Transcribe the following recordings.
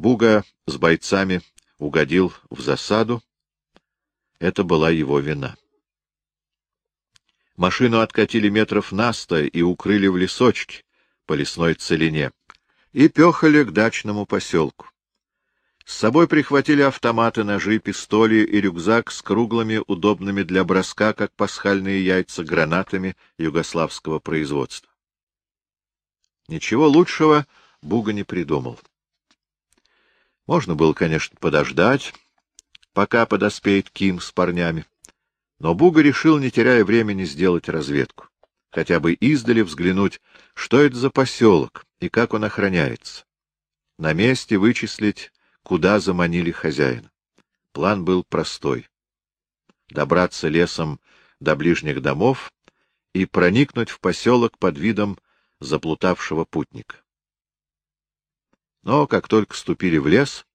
Буга с бойцами угодил в засаду. Это была его вина. Машину откатили метров на сто и укрыли в лесочке по лесной целине и пехали к дачному поселку. С собой прихватили автоматы, ножи, пистоли и рюкзак с круглыми, удобными для броска, как пасхальные яйца, гранатами югославского производства. Ничего лучшего Буга не придумал. Можно было, конечно, подождать, пока подоспеет Ким с парнями, но Буга решил, не теряя времени, сделать разведку, хотя бы издали взглянуть, что это за поселок и как он охраняется. На месте вычислить куда заманили хозяина. План был простой — добраться лесом до ближних домов и проникнуть в поселок под видом заплутавшего путника. Но как только ступили в лес,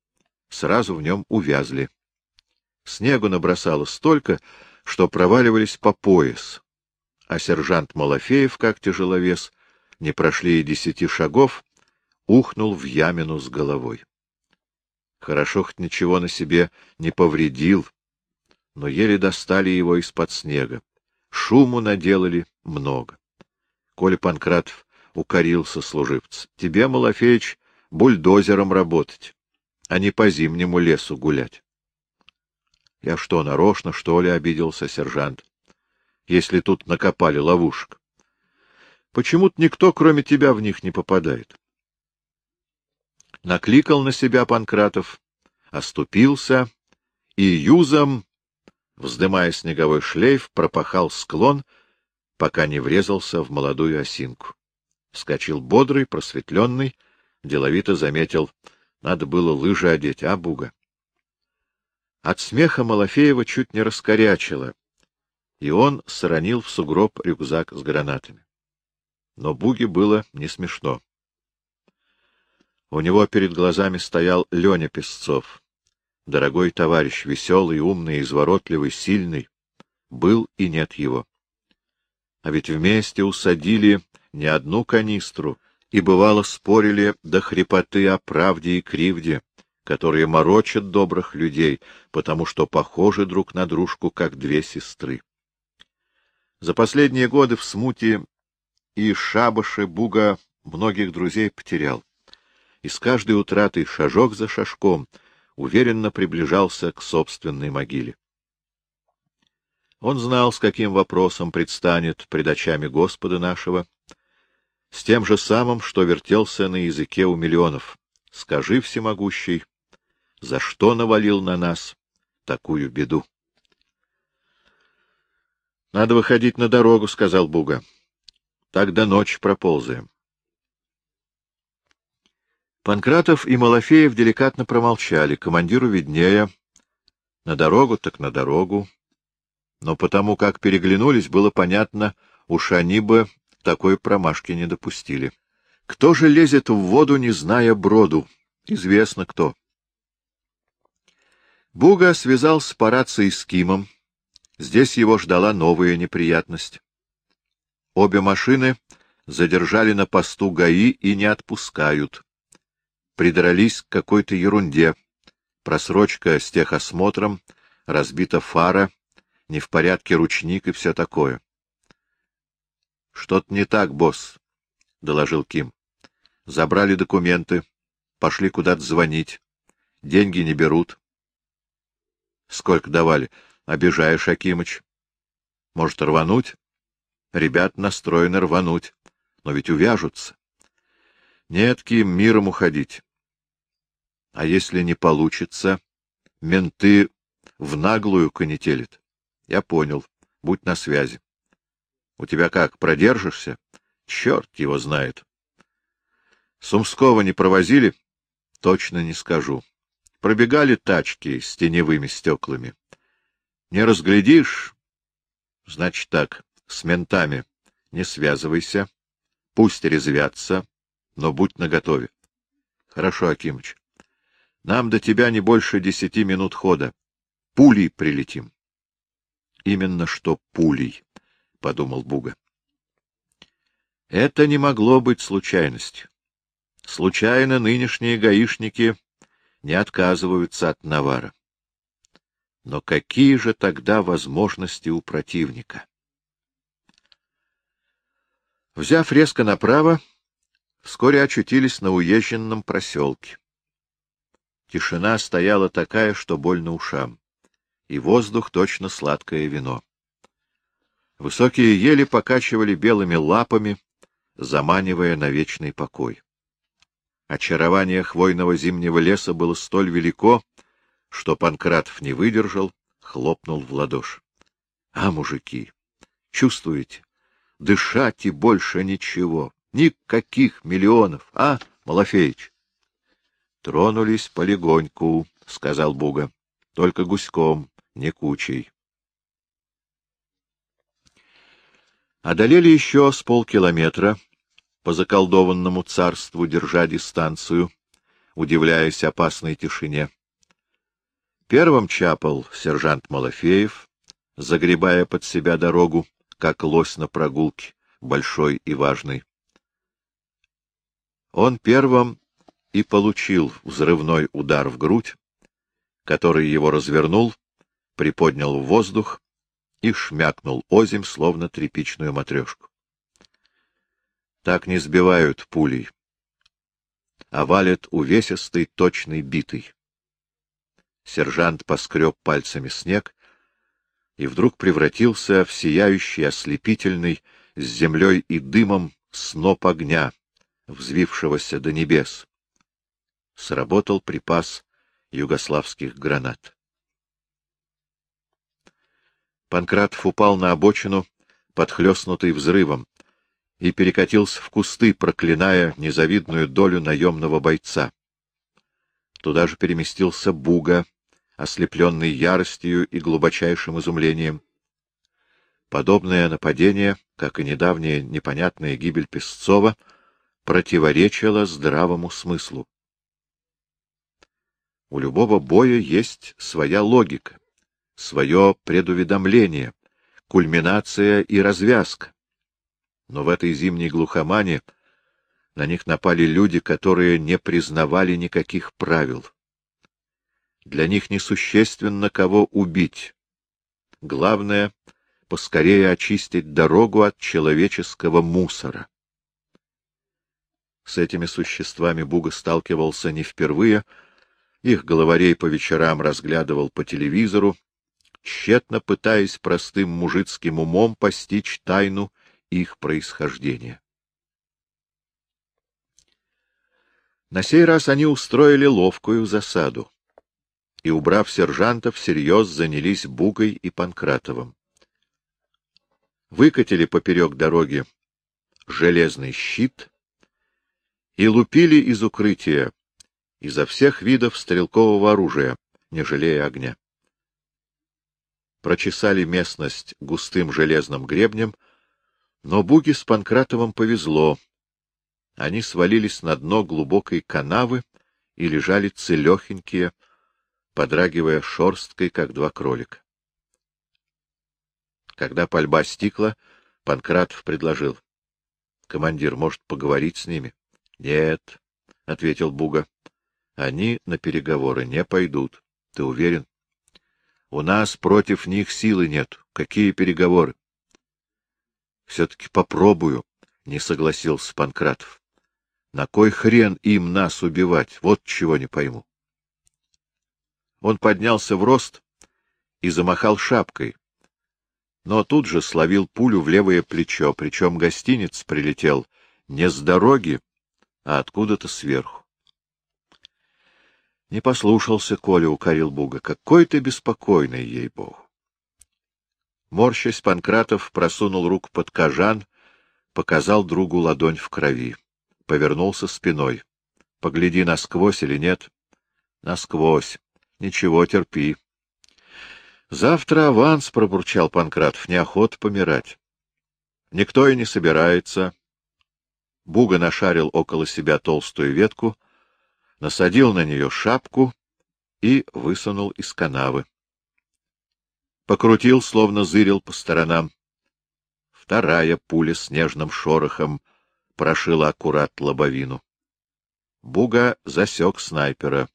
сразу в нем увязли. Снегу набросало столько, что проваливались по пояс, а сержант Малафеев, как тяжеловес, не прошли и десяти шагов, ухнул в ямину с головой. Хорошо хоть ничего на себе не повредил, но еле достали его из-под снега. Шуму наделали много. Коля Панкратов укорил сослуживца. — Тебе, Малафеич, бульдозером работать, а не по зимнему лесу гулять. — Я что, нарочно, что ли, — обиделся сержант, — если тут накопали ловушек? Почему-то никто, кроме тебя, в них не попадает. Накликал на себя Панкратов, оступился и юзом, вздымая снеговой шлейф, пропахал склон, пока не врезался в молодую осинку. Вскочил бодрый, просветленный, деловито заметил, надо было лыжи одеть, а, Буга? От смеха Малафеева чуть не раскорячило, и он соронил в сугроб рюкзак с гранатами. Но Буге было не смешно. У него перед глазами стоял Леня Песцов. Дорогой товарищ, веселый, умный, изворотливый, сильный. Был и нет его. А ведь вместе усадили не одну канистру, и, бывало, спорили до хрипоты о правде и кривде, которые морочат добрых людей, потому что похожи друг на дружку, как две сестры. За последние годы в смуте и шабаше Буга многих друзей потерял и с каждой утратой шажок за шажком уверенно приближался к собственной могиле. Он знал, с каким вопросом предстанет пред очами Господа нашего, с тем же самым, что вертелся на языке у миллионов. Скажи, всемогущий, за что навалил на нас такую беду? — Надо выходить на дорогу, — сказал Буга. — Тогда ночь проползаем. Панкратов и Малафеев деликатно промолчали. Командиру виднее. На дорогу так на дорогу. Но потому как переглянулись, было понятно, уж они бы такой промашки не допустили. Кто же лезет в воду, не зная броду? Известно кто. Буга связался по рации с Кимом. Здесь его ждала новая неприятность. Обе машины задержали на посту ГАИ и не отпускают придрались к какой-то ерунде. Просрочка с техосмотром, разбита фара, не в порядке ручник и все такое. — Что-то не так, босс, — доложил Ким. — Забрали документы, пошли куда-то звонить. Деньги не берут. — Сколько давали? Обижаешь, Акимыч. — Может, рвануть? Ребят настроены рвануть, но ведь увяжутся. Нет, Ким, миром уходить. А если не получится, менты в наглую конетелят. Я понял. Будь на связи. У тебя как, продержишься? Черт его знает. Сумского не провозили? Точно не скажу. Пробегали тачки с теневыми стеклами. Не разглядишь? Значит так, с ментами не связывайся. Пусть резвятся, но будь наготове. Хорошо, Акимыч. Нам до тебя не больше десяти минут хода. Пулей прилетим. Именно что пулей, — подумал Буга. Это не могло быть случайностью. Случайно нынешние гаишники не отказываются от навара. Но какие же тогда возможности у противника? Взяв резко направо, вскоре очутились на уезженном проселке. Тишина стояла такая, что больно ушам, и воздух точно сладкое вино. Высокие ели покачивали белыми лапами, заманивая на вечный покой. Очарование хвойного зимнего леса было столь велико, что Панкратов не выдержал, хлопнул в ладоши. — А, мужики, чувствуете? Дышать и больше ничего. Никаких миллионов, а, Малафеич? — Тронулись полегоньку, — сказал Буга. — Только гуськом, не кучей. Одолели еще с полкилометра по заколдованному царству, держа дистанцию, удивляясь опасной тишине. Первым чапал сержант Малафеев, загребая под себя дорогу, как лось на прогулке, большой и важный. Он первым и получил взрывной удар в грудь, который его развернул, приподнял в воздух и шмякнул озим, словно тряпичную матрешку. Так не сбивают пулей, а валят увесистый точный битый. Сержант поскреб пальцами снег и вдруг превратился в сияющий, ослепительный, с землей и дымом сноп огня, взвившегося до небес. Сработал припас югославских гранат. Панкратов упал на обочину, подхлестнутый взрывом, и перекатился в кусты, проклиная незавидную долю наемного бойца. Туда же переместился Буга, ослепленный яростью и глубочайшим изумлением. Подобное нападение, как и недавняя непонятная гибель Песцова, противоречило здравому смыслу. У любого боя есть своя логика, свое предуведомление, кульминация и развязка. Но в этой зимней глухомане на них напали люди, которые не признавали никаких правил. Для них несущественно, кого убить. Главное — поскорее очистить дорогу от человеческого мусора. С этими существами Буга сталкивался не впервые, их головарей по вечерам разглядывал по телевизору, тщетно пытаясь простым мужицким умом постичь тайну их происхождения. На сей раз они устроили ловкую засаду и, убрав сержанта, всерьез занялись Бугой и Панкратовым. Выкатили поперек дороги железный щит и лупили из укрытия изо всех видов стрелкового оружия, не жалея огня. Прочесали местность густым железным гребнем но Буги с Панкратовым повезло. Они свалились на дно глубокой канавы и лежали целехенькие, подрагивая шорсткой, как два кролика. Когда пальба стихла, Панкратов предложил. — Командир, может, поговорить с ними? — Нет, — ответил Буга. — Они на переговоры не пойдут. Ты уверен? — У нас против них силы нет. Какие переговоры? — Все-таки попробую, — не согласился Панкратов. — На кой хрен им нас убивать? Вот чего не пойму. Он поднялся в рост и замахал шапкой, но тут же словил пулю в левое плечо, причем гостиниц прилетел не с дороги, а откуда-то сверху. Не послушался, Коля укорил Буга. Какой ты беспокойный, ей-богу. Морщась, Панкратов просунул руку под кожан, показал другу ладонь в крови. Повернулся спиной. — Погляди, насквозь или нет? — Насквозь. Ничего, терпи. — Завтра аванс, — пробурчал Панкратов, — неохота помирать. Никто и не собирается. Буга нашарил около себя толстую ветку, насадил на нее шапку и высунул из канавы покрутил, словно зырил по сторонам. Вторая пуля с нежным шорохом прошила аккурат лобовину. Буга засек снайпера.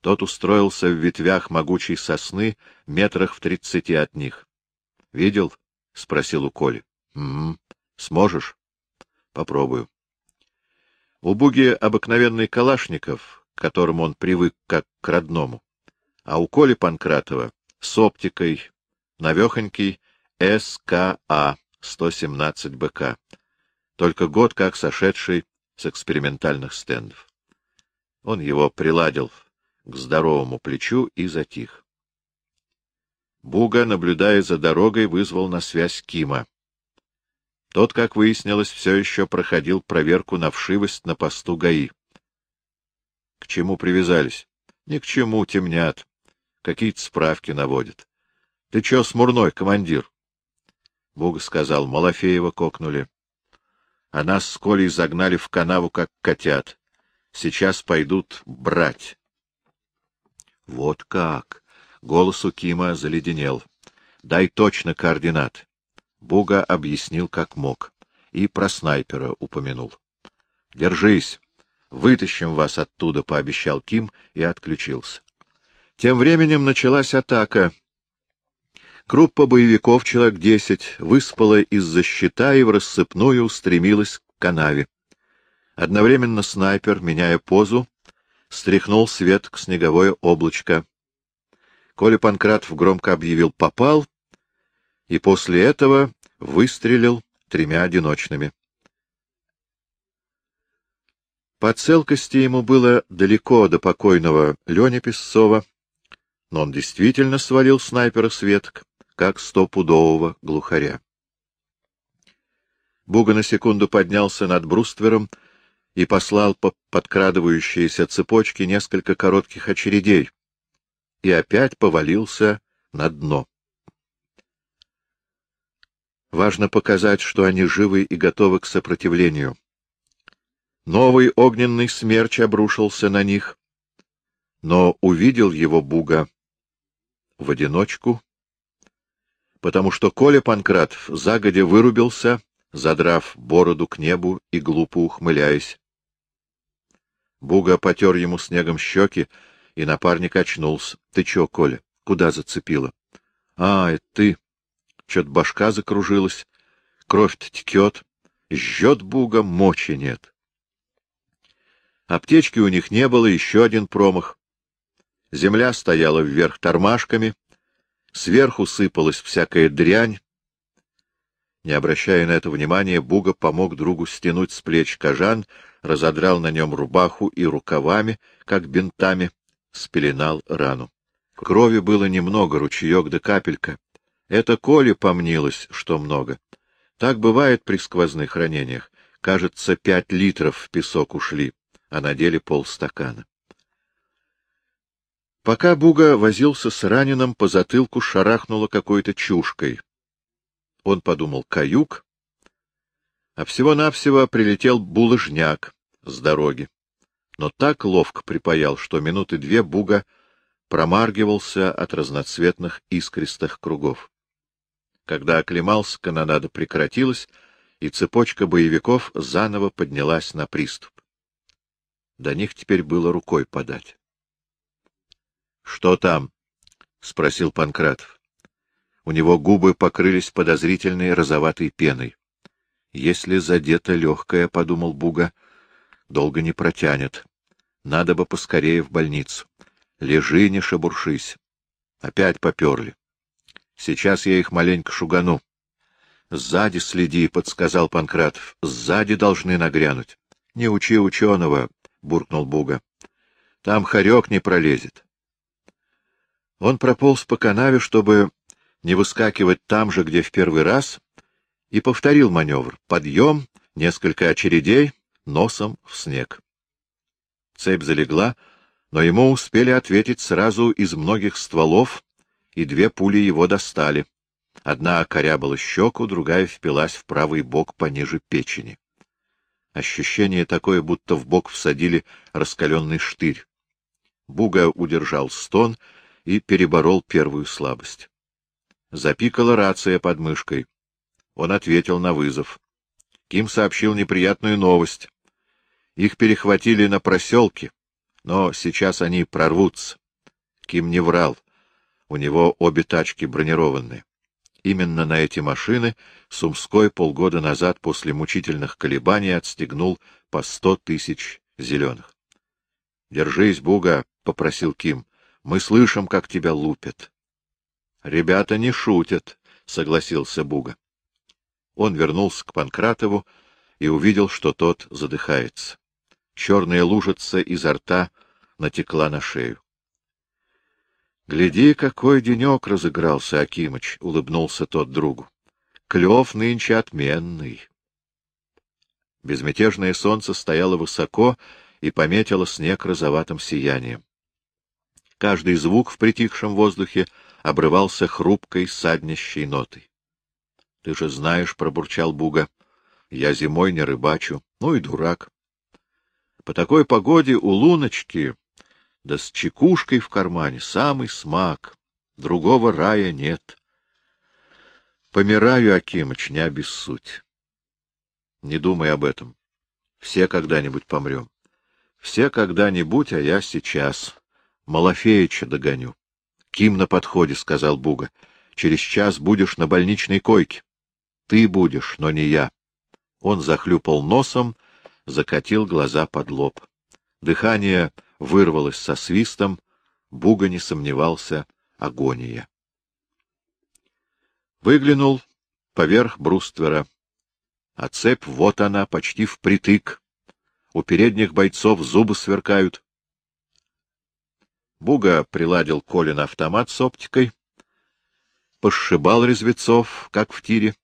Тот устроился в ветвях могучей сосны, метрах в тридцати от них. — Видел? — спросил у Коли. — Угу. Сможешь? — Попробую. У Буги обыкновенный Калашников, к которому он привык как к родному, а у Коли Панкратова с оптикой, навехонький СКА 117 БК, только год как сошедший с экспериментальных стендов. Он его приладил к здоровому плечу и затих. Буга, наблюдая за дорогой, вызвал на связь Кима. Тот, как выяснилось, все еще проходил проверку на вшивость на посту ГАИ. — К чему привязались? — Ни к чему, темнят. Какие-то справки наводят. — Ты че, смурной, командир? Буга сказал, Малафеева кокнули. А нас с Колей загнали в канаву, как котят. Сейчас пойдут брать. Вот как! Голос у Кима заледенел. Дай точно координат. Буга объяснил, как мог. И про снайпера упомянул. Держись. Вытащим вас оттуда, — пообещал Ким и отключился. Тем временем началась атака. Группа боевиков, человек десять, выспала из-за щита и в рассыпную устремилась к канаве. Одновременно снайпер, меняя позу, стряхнул свет к снеговое облачко. Коля Панкратов громко объявил «попал», и после этого выстрелил тремя одиночными. По целкости ему было далеко до покойного Лёни Песцова, но он действительно свалил снайпера с веток, как стопудового глухаря. Буга на секунду поднялся над бруствером и послал по подкрадывающейся цепочке несколько коротких очередей, и опять повалился на дно. Важно показать, что они живы и готовы к сопротивлению. Новый огненный смерч обрушился на них, но увидел его Буга в одиночку, потому что Коля Панкратов загодя вырубился, задрав бороду к небу и глупо ухмыляясь. Буга потер ему снегом щеки, и напарник очнулся. — Ты чё, Коля? Куда зацепила? — А, это ты. Чё-то башка закружилась, кровь-то текет, жжет Буга, мочи нет. Аптечки у них не было, еще один промах. Земля стояла вверх тормашками, сверху сыпалась всякая дрянь. Не обращая на это внимания, Буга помог другу стянуть с плеч кожан, разодрал на нем рубаху и рукавами, как бинтами, спеленал рану. Крови было немного, ручеек да капелька. Это Коле помнилось, что много. Так бывает при сквозных ранениях. Кажется, пять литров в песок ушли, а на деле полстакана. Пока Буга возился с раненым, по затылку шарахнуло какой-то чушкой. Он подумал «каюк», а всего-навсего прилетел булыжняк с дороги. Но так ловко припаял, что минуты две Буга промаргивался от разноцветных искристых кругов. Когда оклемался, канонада прекратилась, и цепочка боевиков заново поднялась на приступ. До них теперь было рукой подать. — Что там? — спросил Панкратов. У него губы покрылись подозрительной розоватой пеной. Если задето легкое, — подумал Буга, — долго не протянет. Надо бы поскорее в больницу. Лежи, не шебуршись. Опять поперли. Сейчас я их маленько шугану. — Сзади следи, — подсказал Панкратов. — Сзади должны нагрянуть. — Не учи ученого, — буркнул Буга. — Там хорек не пролезет. Он прополз по канаве, чтобы не выскакивать там же, где в первый раз, и повторил маневр. Подъем, несколько очередей, носом в снег. Цепь залегла, но ему успели ответить сразу из многих стволов, и две пули его достали. Одна окорябала щеку, другая впилась в правый бок пониже печени. Ощущение такое, будто в бок всадили раскаленный штырь. Буга удержал стон и переборол первую слабость. Запикала рация под мышкой. Он ответил на вызов. Ким сообщил неприятную новость. Их перехватили на проселке, Но сейчас они прорвутся. Ким не врал. У него обе тачки бронированные. Именно на эти машины Сумской полгода назад после мучительных колебаний отстегнул по сто тысяч зеленых. — Держись, Буга, — попросил Ким. — Мы слышим, как тебя лупят. — Ребята не шутят, — согласился Буга. Он вернулся к Панкратову и увидел, что тот задыхается. Черная лужица изо рта натекла на шею. — Гляди, какой денек разыгрался, Акимыч, — улыбнулся тот другу. — Клев нынче отменный. Безмятежное солнце стояло высоко и пометило снег розоватым сиянием. Каждый звук в притихшем воздухе обрывался хрупкой, саднящей нотой. — Ты же знаешь, — пробурчал Буга, — я зимой не рыбачу. Ну и дурак. По такой погоде у луночки да с чекушкой в кармане самый смак, другого рая нет. Помираю, Акимыч, не обессудь. Не думай об этом. Все когда-нибудь помрем. Все когда-нибудь, а я сейчас. Малафеича догоню. Ким на подходе, — сказал Буга. Через час будешь на больничной койке. Ты будешь, но не я. Он захлюпал носом, закатил глаза под лоб. Дыхание вырвалось со свистом, Буга не сомневался — агония. Выглянул поверх бруствера. А цепь, вот она, почти впритык. У передних бойцов зубы сверкают. Буга приладил Колин автомат с оптикой, пошибал резвецов, как в тире,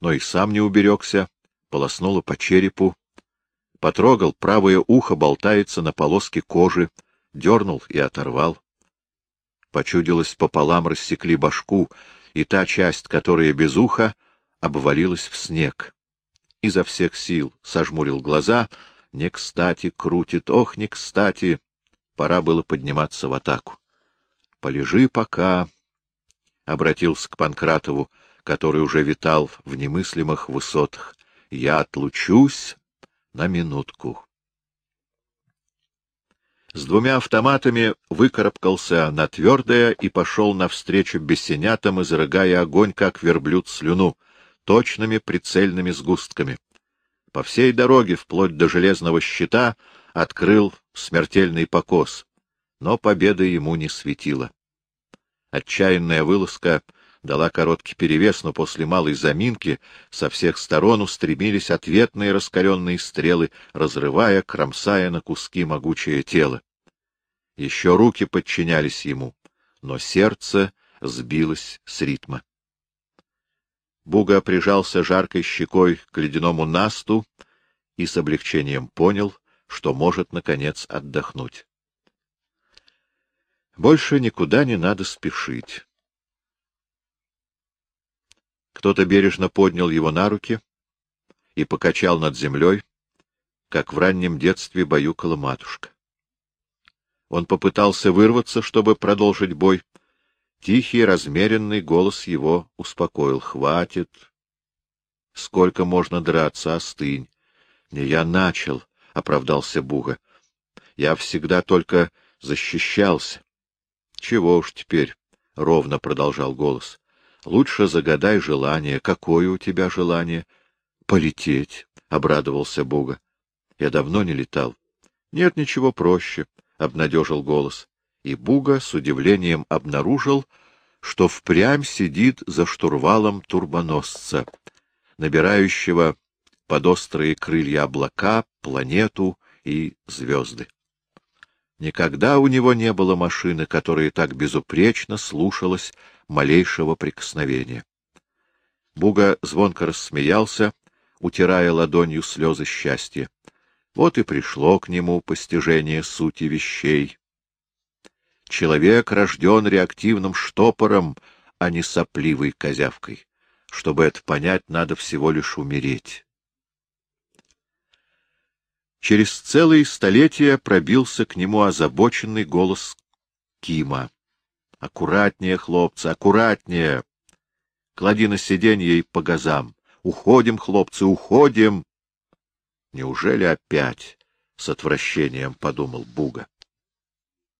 но и сам не уберегся, полоснуло по черепу, Потрогал, правое ухо болтается на полоске кожи, дернул и оторвал. Почудилось, пополам рассекли башку, и та часть, которая без уха, обвалилась в снег. Изо всех сил сожмурил глаза, не кстати крутит, ох, не кстати. Пора было подниматься в атаку. — Полежи пока, — обратился к Панкратову, который уже витал в немыслимых высотах. — Я отлучусь на минутку. С двумя автоматами выкарабкался на твердое и пошел навстречу бесенятам, изрыгая огонь, как верблюд слюну, точными прицельными сгустками. По всей дороге, вплоть до железного щита, открыл смертельный покос, но победа ему не светила. Отчаянная вылазка дала короткий перевес, но после малой заминки со всех сторон устремились ответные раскаленные стрелы, разрывая, кромсая на куски могучее тело. Еще руки подчинялись ему, но сердце сбилось с ритма. Буга прижался жаркой щекой к ледяному насту и с облегчением понял, что может, наконец, отдохнуть. Больше никуда не надо спешить. Кто-то бережно поднял его на руки и покачал над землей, как в раннем детстве баюкала матушка. Он попытался вырваться, чтобы продолжить бой. Тихий, размеренный голос его успокоил. — Хватит. Сколько можно драться, остынь. — Не я начал, — оправдался Буга. — Я всегда только защищался. — Чего уж теперь, — ровно продолжал голос. Лучше загадай желание. Какое у тебя желание? — Полететь, — обрадовался Бога. — Я давно не летал. — Нет ничего проще, — обнадежил голос. И Буга с удивлением обнаружил, что впрямь сидит за штурвалом турбоносца, набирающего под острые крылья облака, планету и звезды. Никогда у него не было машины, которая так безупречно слушалась малейшего прикосновения. Буга звонко рассмеялся, утирая ладонью слезы счастья. Вот и пришло к нему постижение сути вещей. Человек рожден реактивным штопором, а не сопливой козявкой. Чтобы это понять, надо всего лишь умереть. Через целые столетия пробился к нему озабоченный голос Кима. Аккуратнее, хлопцы, аккуратнее. Клади на сиденье и по газам. Уходим, хлопцы, уходим. Неужели опять? — с отвращением подумал Буга.